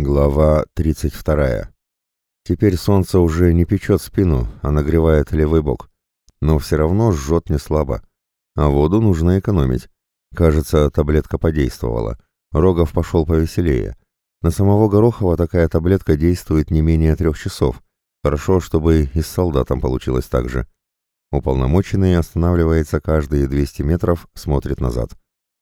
Глава 32. Теперь солнце уже не печет спину, а нагревает левый бок. Но все равно жжет не слабо. А воду нужно экономить. Кажется, таблетка подействовала. Рогов пошел повеселее. На самого Горохова такая таблетка действует не менее трех часов. Хорошо, чтобы и с солдатом получилось так же. Уполномоченный останавливается каждые 200 метров, смотрит назад.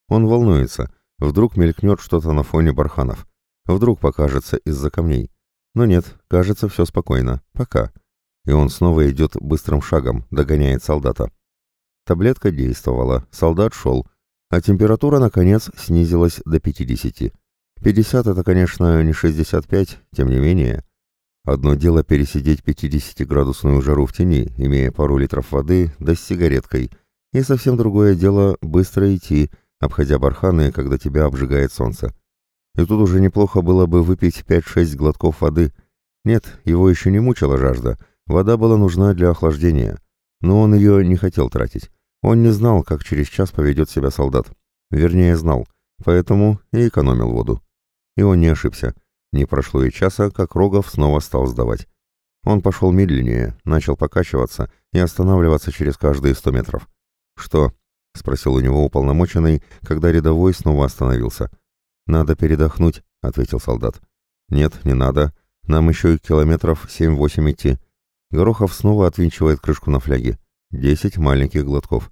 Он волнуется. Вдруг мелькнет что-то на фоне барханов. Вдруг покажется из-за камней. Но нет, кажется, все спокойно. Пока. И он снова идет быстрым шагом, догоняет солдата. Таблетка действовала, солдат шел, а температура, наконец, снизилась до 50. 50 это, конечно, не 65, тем не менее. Одно дело пересидеть 50-градусную жару в тени, имея пару литров воды, да с сигареткой, и совсем другое дело быстро идти, обходя барханы, когда тебя обжигает солнце. И тут уже неплохо было бы выпить 5-6 глотков воды. Нет, его еще не мучила жажда. Вода была нужна для охлаждения. Но он ее не хотел тратить. Он не знал, как через час поведет себя солдат. Вернее, знал. Поэтому и экономил воду. И он не ошибся. Не прошло и часа, как Рогов снова стал сдавать. Он пошел медленнее, начал покачиваться и останавливаться через каждые сто метров. «Что?» — спросил у него уполномоченный, когда рядовой снова остановился. «Надо передохнуть», — ответил солдат. «Нет, не надо. Нам еще километров семь-восемь идти». Горохов снова отвинчивает крышку на фляге. Десять маленьких глотков.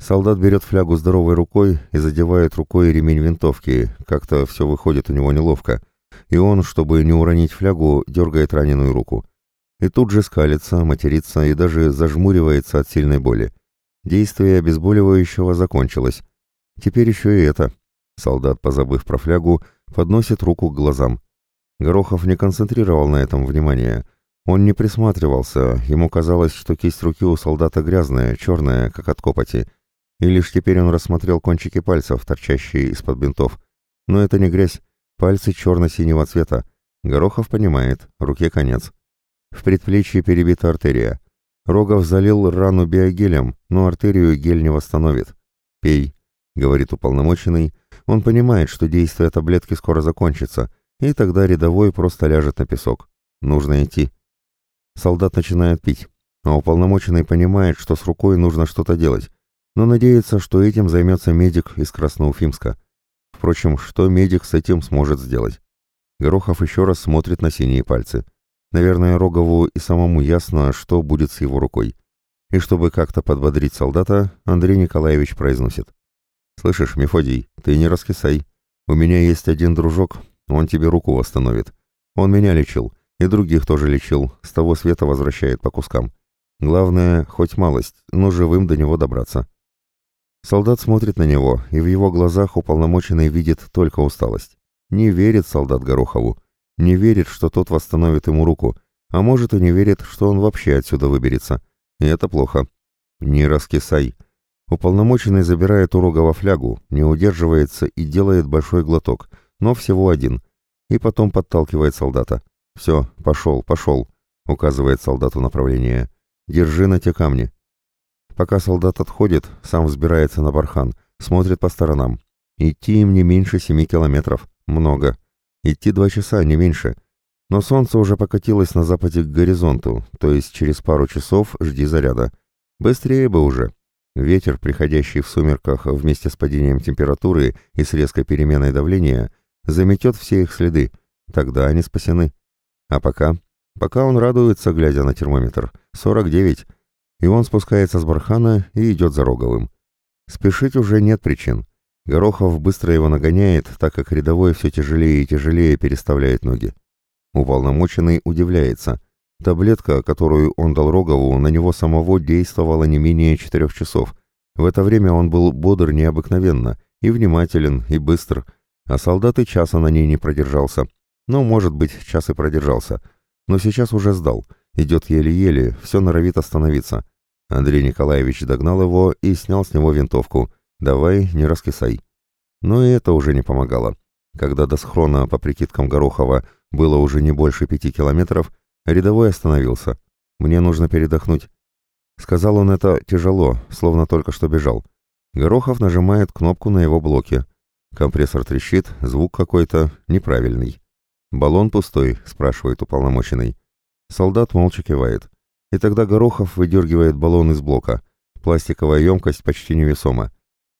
Солдат берет флягу здоровой рукой и задевает рукой ремень винтовки. Как-то все выходит у него неловко. И он, чтобы не уронить флягу, дергает раненую руку. И тут же скалится, матерится и даже зажмуривается от сильной боли. Действие обезболивающего закончилось. Теперь еще и это. Солдат, позабыв про флягу, подносит руку к глазам. Горохов не концентрировал на этом внимание. Он не присматривался, ему казалось, что кисть руки у солдата грязная, черная, как от копоти. И лишь теперь он рассмотрел кончики пальцев, торчащие из-под бинтов. Но это не грязь, пальцы черно-синего цвета. Горохов понимает, руке конец. В предплечье перебита артерия. Рогов залил рану биогелем, но артерию гель не восстановит. «Пей», — говорит уполномоченный, — он понимает, что действие таблетки скоро закончится, и тогда рядовой просто ляжет на песок. Нужно идти. Солдат начинает пить, а уполномоченный понимает, что с рукой нужно что-то делать, но надеется, что этим займется медик из Красноуфимска. Впрочем, что медик с этим сможет сделать? Горохов еще раз смотрит на синие пальцы. Наверное, Рогову и самому ясно, что будет с его рукой. И чтобы как-то подбодрить солдата, Андрей Николаевич произносит. «Слышишь, Мефодий, ты не раскисай. У меня есть один дружок, он тебе руку восстановит. Он меня лечил, и других тоже лечил, с того света возвращает по кускам. Главное, хоть малость, но живым до него добраться». Солдат смотрит на него, и в его глазах уполномоченный видит только усталость. Не верит солдат Горохову, не верит, что тот восстановит ему руку, а может и не верит, что он вообще отсюда выберется. И это плохо. «Не раскисай», Уполномоченный забирает у Рогова флягу, не удерживается и делает большой глоток, но всего один, и потом подталкивает солдата. «Все, пошел, пошел», — указывает солдату направление. «Держи на те камни». Пока солдат отходит, сам взбирается на бархан, смотрит по сторонам. Идти им не меньше семи километров. Много. Идти два часа, не меньше. Но солнце уже покатилось на западе к горизонту, то есть через пару часов жди заряда. Быстрее бы уже. Ветер, приходящий в сумерках вместе с падением температуры и с резкой переменой давления, заметет все их следы. Тогда они спасены. А пока? Пока он радуется, глядя на термометр. 49. И он спускается с бархана и идет за Роговым. Спешить уже нет причин. Горохов быстро его нагоняет, так как рядовой все тяжелее и тяжелее переставляет ноги. Уполномоченный удивляется. Таблетка, которую он дал Рогову, на него самого действовала не менее четырех часов. В это время он был бодр необыкновенно, и внимателен, и быстр, а солдат и часа на ней не продержался. Ну, может быть, час и продержался. Но сейчас уже сдал. Идет еле-еле, все норовит остановиться. Андрей Николаевич догнал его и снял с него винтовку. «Давай, не раскисай». Но и это уже не помогало. Когда до схрона, по прикидкам Горохова, было уже не больше пяти километров, Рядовой остановился. «Мне нужно передохнуть». Сказал он это тяжело, словно только что бежал. Горохов нажимает кнопку на его блоке. Компрессор трещит, звук какой-то неправильный. «Баллон пустой?» — спрашивает уполномоченный. Солдат молча кивает. И тогда Горохов выдергивает баллон из блока. Пластиковая емкость почти невесома.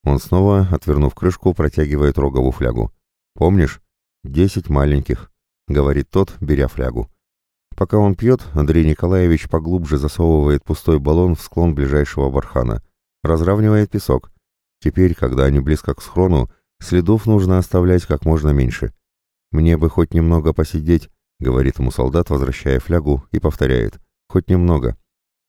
Он снова, отвернув крышку, протягивает Рогову флягу. «Помнишь? Десять маленьких», — говорит тот, беря флягу. Пока он пьет, Андрей Николаевич поглубже засовывает пустой баллон в склон ближайшего бархана. Разравнивает песок. Теперь, когда они близко к схрону, следов нужно оставлять как можно меньше. «Мне бы хоть немного посидеть», — говорит ему солдат, возвращая флягу, и повторяет. «Хоть немного».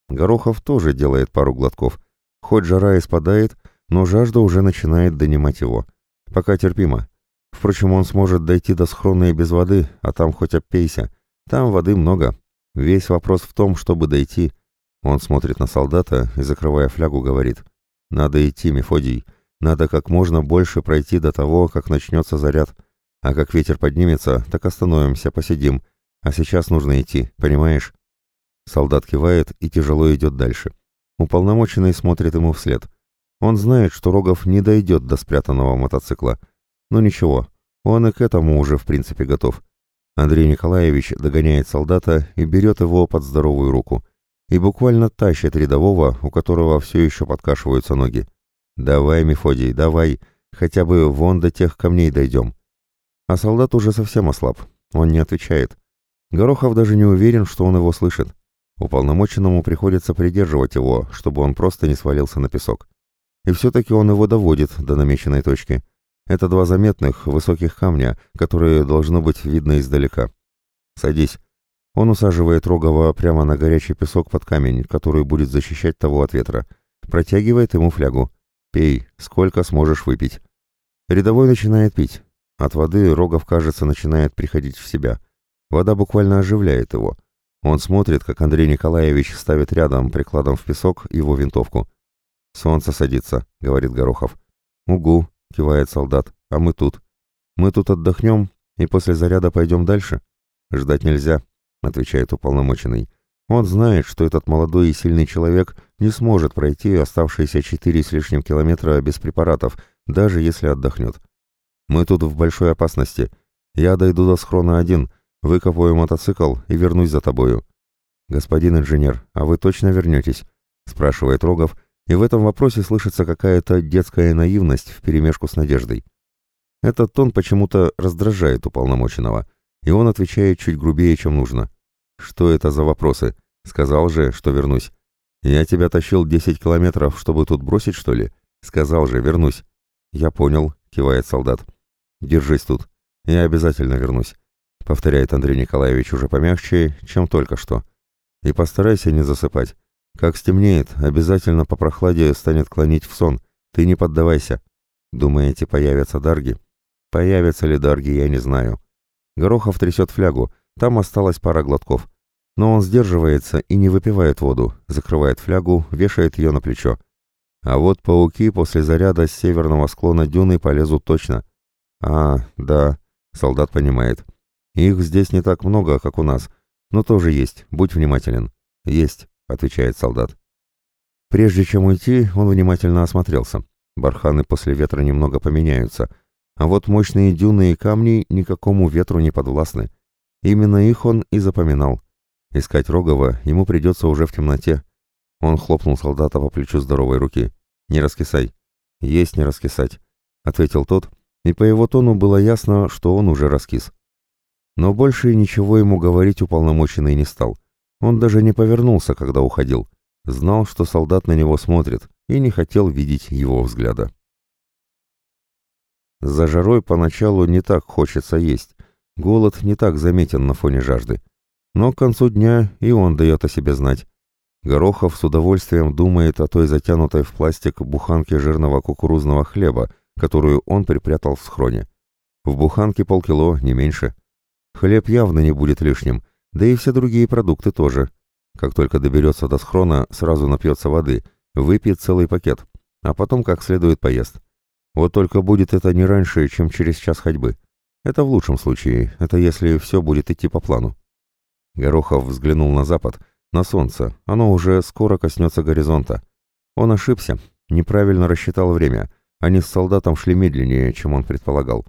Горохов тоже делает пару глотков. Хоть жара и спадает, но жажда уже начинает донимать его. Пока терпимо. Впрочем, он сможет дойти до схрона и без воды, а там хоть обпейся. Там воды много. Весь вопрос в том, чтобы дойти. Он смотрит на солдата и, закрывая флягу, говорит. «Надо идти, Мефодий. Надо как можно больше пройти до того, как начнется заряд. А как ветер поднимется, так остановимся, посидим. А сейчас нужно идти, понимаешь?» Солдат кивает и тяжело идет дальше. Уполномоченный смотрит ему вслед. Он знает, что Рогов не дойдет до спрятанного мотоцикла. Но ничего, он и к этому уже в принципе готов. Андрей Николаевич догоняет солдата и берет его под здоровую руку. И буквально тащит рядового, у которого все еще подкашиваются ноги. «Давай, Мефодий, давай, хотя бы вон до тех камней дойдем». А солдат уже совсем ослаб, он не отвечает. Горохов даже не уверен, что он его слышит. Уполномоченному приходится придерживать его, чтобы он просто не свалился на песок. И все-таки он его доводит до намеченной точки. Это два заметных, высоких камня, которые должно быть видно издалека. «Садись». Он усаживает Рогова прямо на горячий песок под камень, который будет защищать того от ветра. Протягивает ему флягу. «Пей, сколько сможешь выпить». Рядовой начинает пить. От воды Рогов, кажется, начинает приходить в себя. Вода буквально оживляет его. Он смотрит, как Андрей Николаевич ставит рядом, прикладом в песок, его винтовку. «Солнце садится», — говорит Горохов. «Угу», — кивает солдат, — «а мы тут. Мы тут отдохнем и после заряда пойдем дальше?» «Ждать нельзя», — отвечает уполномоченный. Он знает, что этот молодой и сильный человек не сможет пройти оставшиеся четыре с лишним километра без препаратов, даже если отдохнет. «Мы тут в большой опасности. Я дойду до схрона один, выкопаю мотоцикл и вернусь за тобою». «Господин инженер, а вы точно вернетесь?» — спрашивает Рогов, — и в этом вопросе слышится какая-то детская наивность вперемешку с надеждой. Этот тон почему-то раздражает уполномоченного, и он отвечает чуть грубее, чем нужно. «Что это за вопросы? Сказал же, что вернусь. Я тебя тащил десять километров, чтобы тут бросить, что ли? Сказал же, вернусь». «Я понял», — кивает солдат. «Держись тут. Я обязательно вернусь», — повторяет Андрей Николаевич уже помягче, чем только что. «И постарайся не засыпать. Как стемнеет, обязательно по прохладе станет клонить в сон. Ты не поддавайся. Думаете, появятся дарги? Появятся ли дарги, я не знаю. Горохов трясет флягу. Там осталась пара глотков. Но он сдерживается и не выпивает воду, закрывает флягу, вешает ее на плечо. А вот пауки после заряда с северного склона дюны полезут точно. А, да, солдат понимает. Их здесь не так много, как у нас, но тоже есть, будь внимателен. Есть отвечает солдат. Прежде чем уйти, он внимательно осмотрелся. Барханы после ветра немного поменяются, а вот мощные дюны и камни никакому ветру не подвластны. Именно их он и запоминал. Искать Рогова ему придется уже в темноте. Он хлопнул солдата по плечу здоровой руки. «Не раскисай». «Есть не раскисать», — ответил тот, и по его тону было ясно, что он уже раскис. Но больше ничего ему говорить уполномоченный не стал. Он даже не повернулся, когда уходил. Знал, что солдат на него смотрит, и не хотел видеть его взгляда. За жарой поначалу не так хочется есть. Голод не так заметен на фоне жажды. Но к концу дня и он дает о себе знать. Горохов с удовольствием думает о той затянутой в пластик буханке жирного кукурузного хлеба, которую он припрятал в схроне. В буханке полкило, не меньше. Хлеб явно не будет лишним, да и все другие продукты тоже. Как только доберется до схрона, сразу напьется воды, выпьет целый пакет, а потом как следует поест. Вот только будет это не раньше, чем через час ходьбы. Это в лучшем случае, это если все будет идти по плану. Горохов взглянул на запад, на солнце, оно уже скоро коснется горизонта. Он ошибся, неправильно рассчитал время, они с солдатом шли медленнее, чем он предполагал.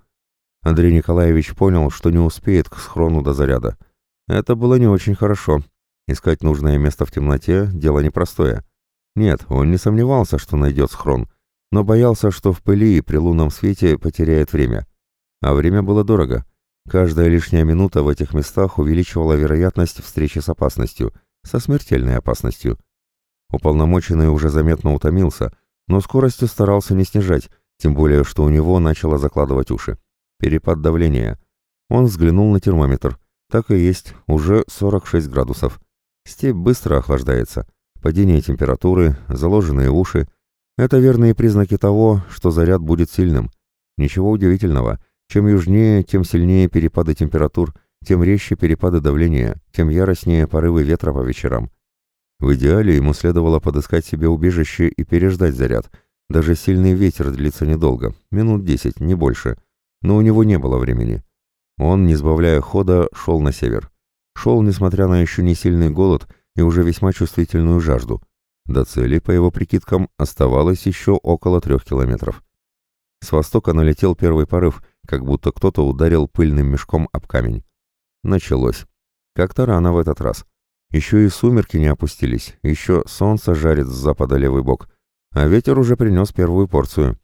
Андрей Николаевич понял, что не успеет к схрону до заряда. Это было не очень хорошо. Искать нужное место в темноте – дело непростое. Нет, он не сомневался, что найдет схрон, но боялся, что в пыли и при лунном свете потеряет время. А время было дорого. Каждая лишняя минута в этих местах увеличивала вероятность встречи с опасностью, со смертельной опасностью. Уполномоченный уже заметно утомился, но скоростью старался не снижать, тем более, что у него начало закладывать уши. Перепад давления. Он взглянул на термометр. Так и есть, уже 46 градусов. Степь быстро охлаждается. Падение температуры, заложенные уши – это верные признаки того, что заряд будет сильным. Ничего удивительного. Чем южнее, тем сильнее перепады температур, тем резче перепады давления, тем яростнее порывы ветра по вечерам. В идеале ему следовало подыскать себе убежище и переждать заряд. Даже сильный ветер длится недолго, минут десять, не больше. Но у него не было времени. Он, не сбавляя хода, шел на север. Шел, несмотря на еще не сильный голод и уже весьма чувствительную жажду. До цели, по его прикидкам, оставалось еще около трех километров. С востока налетел первый порыв, как будто кто-то ударил пыльным мешком об камень. Началось. Как-то рано в этот раз. Еще и сумерки не опустились, еще солнце жарит с запада левый бок, а ветер уже принес первую порцию.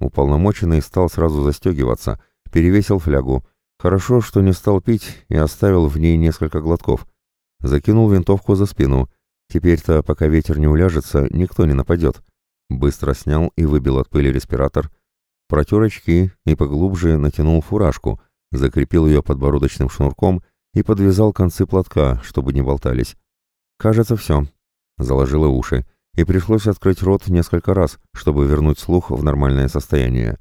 Уполномоченный стал сразу застегиваться, перевесил флягу. Хорошо, что не стал пить и оставил в ней несколько глотков. Закинул винтовку за спину. Теперь-то, пока ветер не уляжется, никто не нападет. Быстро снял и выбил от пыли респиратор. Протер очки и поглубже натянул фуражку, закрепил ее подбородочным шнурком и подвязал концы платка, чтобы не болтались. Кажется, все. Заложила уши, и пришлось открыть рот несколько раз, чтобы вернуть слух в нормальное состояние.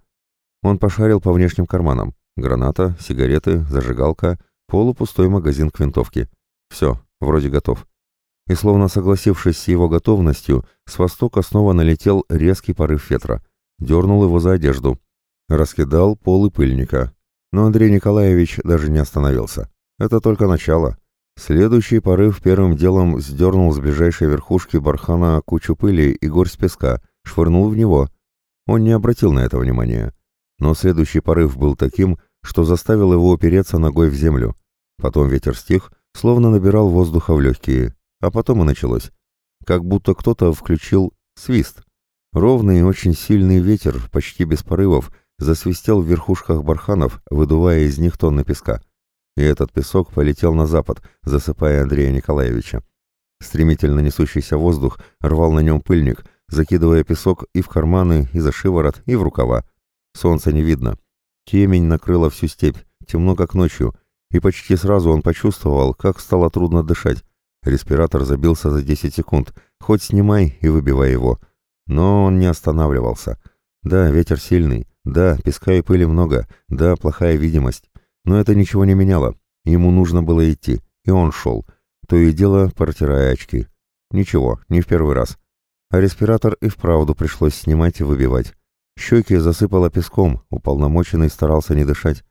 Он пошарил по внешним карманам. Граната, сигареты, зажигалка, полупустой магазин к винтовке. Все, вроде готов. И словно согласившись с его готовностью, с востока снова налетел резкий порыв ветра. Дернул его за одежду. Раскидал полы пыльника. Но Андрей Николаевич даже не остановился. Это только начало. Следующий порыв первым делом сдернул с ближайшей верхушки бархана кучу пыли и горсть песка, швырнул в него. Он не обратил на это внимания. Но следующий порыв был таким, что заставил его упереться ногой в землю. Потом ветер стих, словно набирал воздуха в легкие. А потом и началось. Как будто кто-то включил свист. Ровный и очень сильный ветер, почти без порывов, засвистел в верхушках барханов, выдувая из них тонны песка и этот песок полетел на запад, засыпая Андрея Николаевича. Стремительно несущийся воздух рвал на нем пыльник, закидывая песок и в карманы, и за шиворот, и в рукава. Солнца не видно. Темень накрыла всю степь, темно как ночью, и почти сразу он почувствовал, как стало трудно дышать. Респиратор забился за 10 секунд, хоть снимай и выбивай его. Но он не останавливался. Да, ветер сильный, да, песка и пыли много, да, плохая видимость. Но это ничего не меняло. Ему нужно было идти, и он шел, то и дело протирая очки. Ничего, не в первый раз. А респиратор и вправду пришлось снимать и выбивать. Щеки засыпало песком, уполномоченный старался не дышать.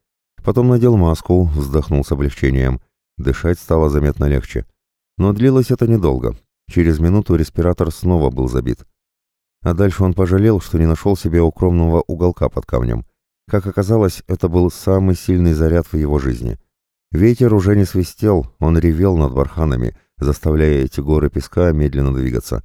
Потом надел маску, вздохнул с облегчением. Дышать стало заметно легче. Но длилось это недолго. Через минуту респиратор снова был забит. А дальше он пожалел, что не нашел себе укромного уголка под камнем. Как оказалось, это был самый сильный заряд в его жизни. Ветер уже не свистел, он ревел над барханами, заставляя эти горы песка медленно двигаться.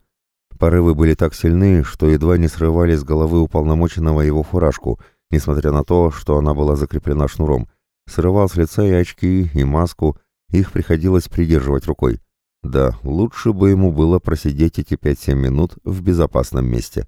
Порывы были так сильны, что едва не срывали с головы уполномоченного его фуражку, несмотря на то, что она была закреплена шнуром. Срывал с лица и очки, и маску, их приходилось придерживать рукой. Да, лучше бы ему было просидеть эти 5-7 минут в безопасном месте.